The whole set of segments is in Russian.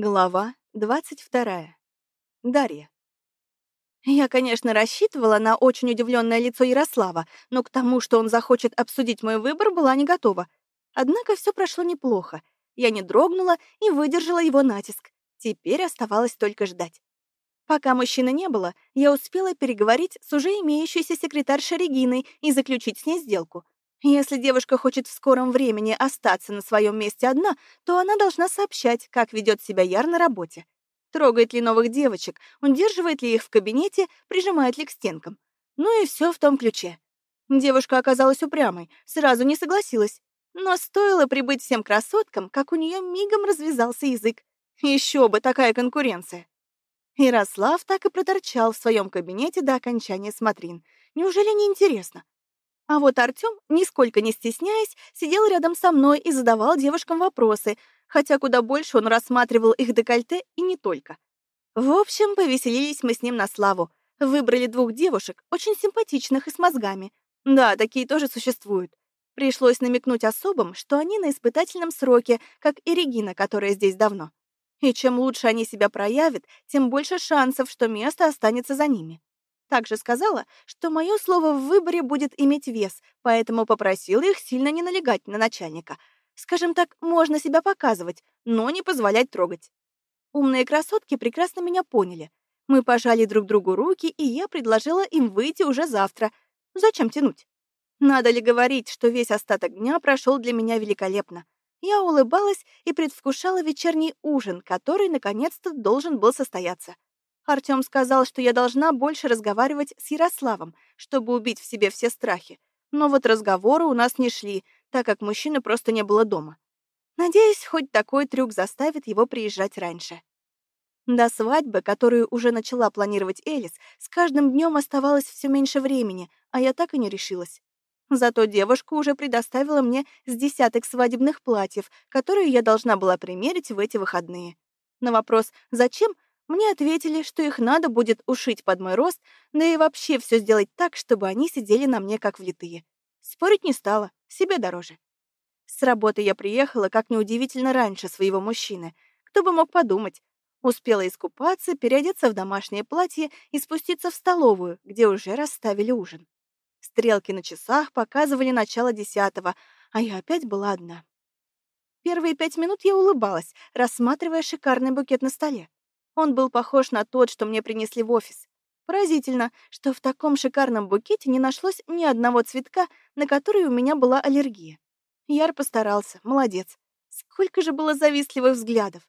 Глава 22. Дарья. Я, конечно, рассчитывала на очень удивленное лицо Ярослава, но к тому, что он захочет обсудить мой выбор, была не готова. Однако все прошло неплохо. Я не дрогнула и выдержала его натиск. Теперь оставалось только ждать. Пока мужчины не было, я успела переговорить с уже имеющейся секретаршей Региной и заключить с ней сделку. Если девушка хочет в скором времени остаться на своем месте одна, то она должна сообщать, как ведет себя Яр на работе. Трогает ли новых девочек, удерживает ли их в кабинете, прижимает ли к стенкам. Ну и все в том ключе. Девушка оказалась упрямой, сразу не согласилась. Но стоило прибыть всем красоткам, как у нее мигом развязался язык. Еще бы такая конкуренция. Ярослав так и проторчал в своем кабинете до окончания смотрин. Неужели не интересно? А вот Артём, нисколько не стесняясь, сидел рядом со мной и задавал девушкам вопросы, хотя куда больше он рассматривал их декольте и не только. В общем, повеселились мы с ним на славу. Выбрали двух девушек, очень симпатичных и с мозгами. Да, такие тоже существуют. Пришлось намекнуть особым, что они на испытательном сроке, как и Регина, которая здесь давно. И чем лучше они себя проявят, тем больше шансов, что место останется за ними. Также сказала, что мое слово в выборе будет иметь вес, поэтому попросила их сильно не налегать на начальника. Скажем так, можно себя показывать, но не позволять трогать. Умные красотки прекрасно меня поняли. Мы пожали друг другу руки, и я предложила им выйти уже завтра. Зачем тянуть? Надо ли говорить, что весь остаток дня прошел для меня великолепно? Я улыбалась и предвкушала вечерний ужин, который наконец-то должен был состояться. Артём сказал, что я должна больше разговаривать с Ярославом, чтобы убить в себе все страхи. Но вот разговоры у нас не шли, так как мужчины просто не было дома. Надеюсь, хоть такой трюк заставит его приезжать раньше. До свадьбы, которую уже начала планировать Элис, с каждым днем оставалось все меньше времени, а я так и не решилась. Зато девушка уже предоставила мне с десяток свадебных платьев, которые я должна была примерить в эти выходные. На вопрос «Зачем?» Мне ответили, что их надо будет ушить под мой рост, да и вообще все сделать так, чтобы они сидели на мне как влитые. Спорить не стала, себе дороже. С работы я приехала, как неудивительно, раньше своего мужчины. Кто бы мог подумать. Успела искупаться, переодеться в домашнее платье и спуститься в столовую, где уже расставили ужин. Стрелки на часах показывали начало десятого, а я опять была одна. Первые пять минут я улыбалась, рассматривая шикарный букет на столе. Он был похож на тот, что мне принесли в офис. Поразительно, что в таком шикарном букете не нашлось ни одного цветка, на который у меня была аллергия. Яр постарался, молодец. Сколько же было завистливых взглядов.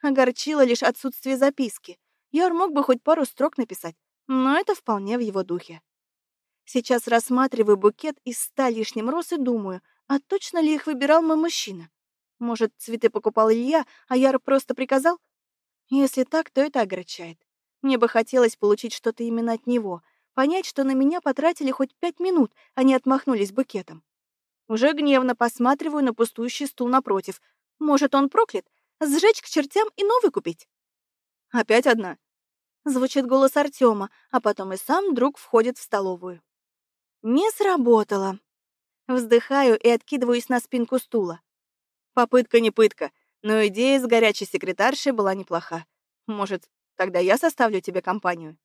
Огорчило лишь отсутствие записки. Яр мог бы хоть пару строк написать, но это вполне в его духе. Сейчас рассматриваю букет из ста лишним роз и думаю, а точно ли их выбирал мой мужчина? Может, цветы покупал Илья, а Яр просто приказал? Если так, то это огорчает. Мне бы хотелось получить что-то именно от него, понять, что на меня потратили хоть пять минут, а не отмахнулись букетом. Уже гневно посматриваю на пустующий стул напротив. Может, он проклят? Сжечь к чертям и новый купить? Опять одна. Звучит голос Артема, а потом и сам друг входит в столовую. Не сработало. Вздыхаю и откидываюсь на спинку стула. Попытка не пытка. Но идея с горячей секретаршей была неплоха. Может, тогда я составлю тебе компанию?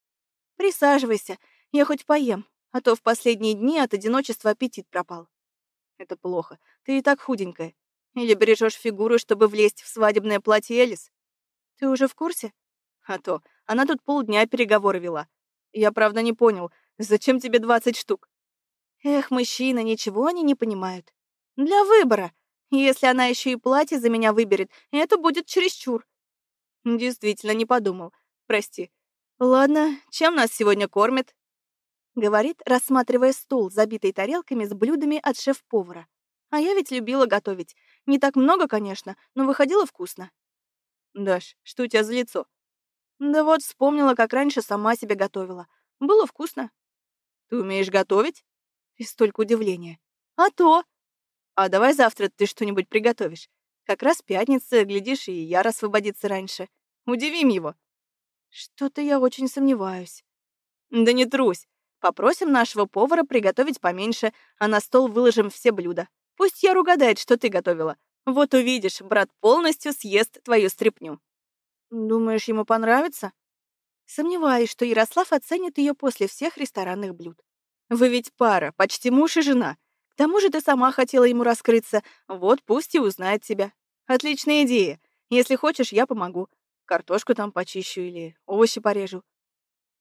Присаживайся, я хоть поем, а то в последние дни от одиночества аппетит пропал. Это плохо, ты и так худенькая. Или бережешь фигуру, чтобы влезть в свадебное платье Элис? Ты уже в курсе? А то, она тут полдня переговоры вела. Я, правда, не понял, зачем тебе 20 штук? Эх, мужчины, ничего они не понимают. Для выбора. Если она еще и платье за меня выберет, это будет чересчур. Действительно, не подумал. Прости. Ладно, чем нас сегодня кормят? Говорит, рассматривая стол, забитый тарелками с блюдами от шеф-повара. А я ведь любила готовить. Не так много, конечно, но выходило вкусно. Даш, что у тебя за лицо? Да вот вспомнила, как раньше сама себе готовила. Было вкусно. Ты умеешь готовить? И столько удивления. А то! А давай завтра ты что-нибудь приготовишь. Как раз пятница, глядишь, и Яр освободится раньше. Удивим его. Что-то я очень сомневаюсь. Да не трусь. Попросим нашего повара приготовить поменьше, а на стол выложим все блюда. Пусть Яр угадает, что ты готовила. Вот увидишь, брат полностью съест твою стряпню. Думаешь, ему понравится? Сомневаюсь, что Ярослав оценит ее после всех ресторанных блюд. Вы ведь пара, почти муж и жена. Тому же ты сама хотела ему раскрыться. Вот пусть и узнает тебя. Отличная идея. Если хочешь, я помогу. Картошку там почищу или овощи порежу.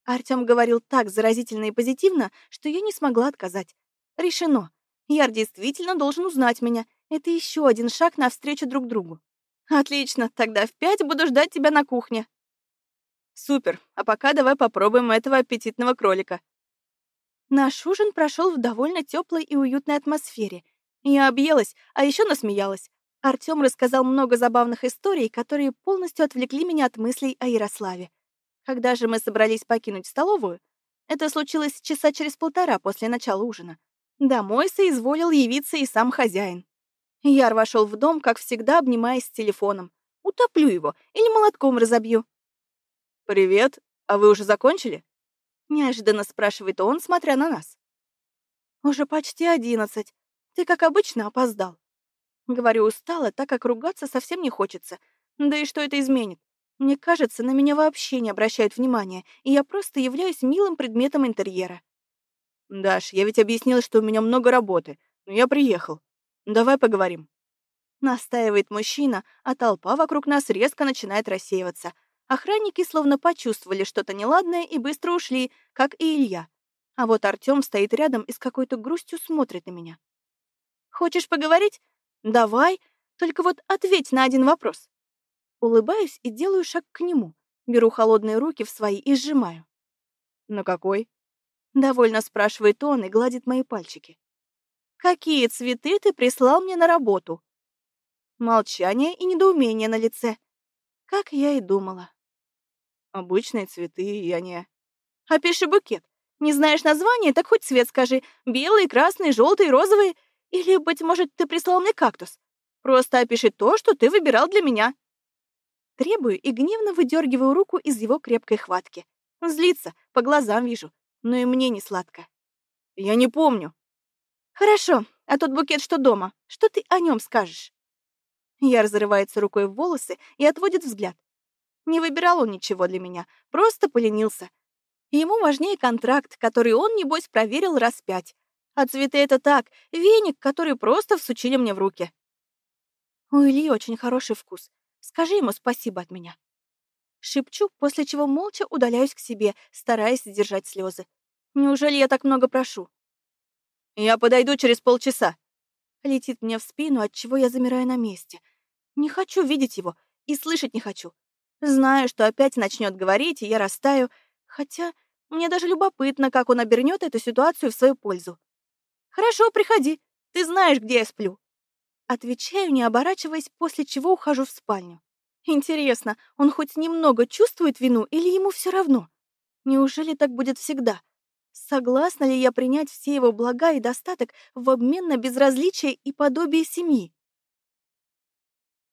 Артём говорил так заразительно и позитивно, что я не смогла отказать. Решено. Яр действительно должен узнать меня. Это еще один шаг навстречу друг другу. Отлично, тогда в пять буду ждать тебя на кухне. Супер, а пока давай попробуем этого аппетитного кролика. Наш ужин прошел в довольно теплой и уютной атмосфере. Я объелась, а еще насмеялась. Артём рассказал много забавных историй, которые полностью отвлекли меня от мыслей о Ярославе. Когда же мы собрались покинуть столовую, это случилось часа через полтора после начала ужина. Домой соизволил явиться и сам хозяин. Яр вошел в дом, как всегда, обнимаясь с телефоном. Утоплю его или молотком разобью. «Привет. А вы уже закончили?» Неожиданно спрашивает он, смотря на нас. «Уже почти одиннадцать. Ты, как обычно, опоздал». Говорю устало, так как ругаться совсем не хочется. Да и что это изменит? Мне кажется, на меня вообще не обращают внимания, и я просто являюсь милым предметом интерьера. «Даш, я ведь объяснил, что у меня много работы, но я приехал. Давай поговорим». Настаивает мужчина, а толпа вокруг нас резко начинает рассеиваться. Охранники словно почувствовали что-то неладное и быстро ушли, как и Илья. А вот Артём стоит рядом и с какой-то грустью смотрит на меня. «Хочешь поговорить? Давай, только вот ответь на один вопрос». Улыбаюсь и делаю шаг к нему. Беру холодные руки в свои и сжимаю. «На какой?» Довольно спрашивает он и гладит мои пальчики. «Какие цветы ты прислал мне на работу?» Молчание и недоумение на лице. Как я и думала. Обычные цветы, я не... Опиши букет. Не знаешь название, так хоть цвет скажи. Белый, красный, желтый, розовый. Или, быть может, ты прислал мне кактус. Просто опиши то, что ты выбирал для меня. Требую и гневно выдергиваю руку из его крепкой хватки. Злится, по глазам вижу но и мне не сладко. Я не помню. Хорошо, а тот букет что дома? Что ты о нем скажешь? Я разрывается рукой в волосы и отводит взгляд. Не выбирал он ничего для меня, просто поленился. Ему важнее контракт, который он, небось, проверил раз пять. А цветы — это так, веник, который просто всучили мне в руки. У Ильи очень хороший вкус. Скажи ему спасибо от меня. Шепчу, после чего молча удаляюсь к себе, стараясь сдержать слезы. Неужели я так много прошу? «Я подойду через полчаса», — летит мне в спину, от чего я замираю на месте. Не хочу видеть его и слышать не хочу. Знаю, что опять начнет говорить, и я растаю, хотя мне даже любопытно, как он обернет эту ситуацию в свою пользу. «Хорошо, приходи. Ты знаешь, где я сплю». Отвечаю, не оборачиваясь, после чего ухожу в спальню. Интересно, он хоть немного чувствует вину или ему все равно? Неужели так будет всегда? Согласна ли я принять все его блага и достаток в обмен на безразличие и подобие семьи?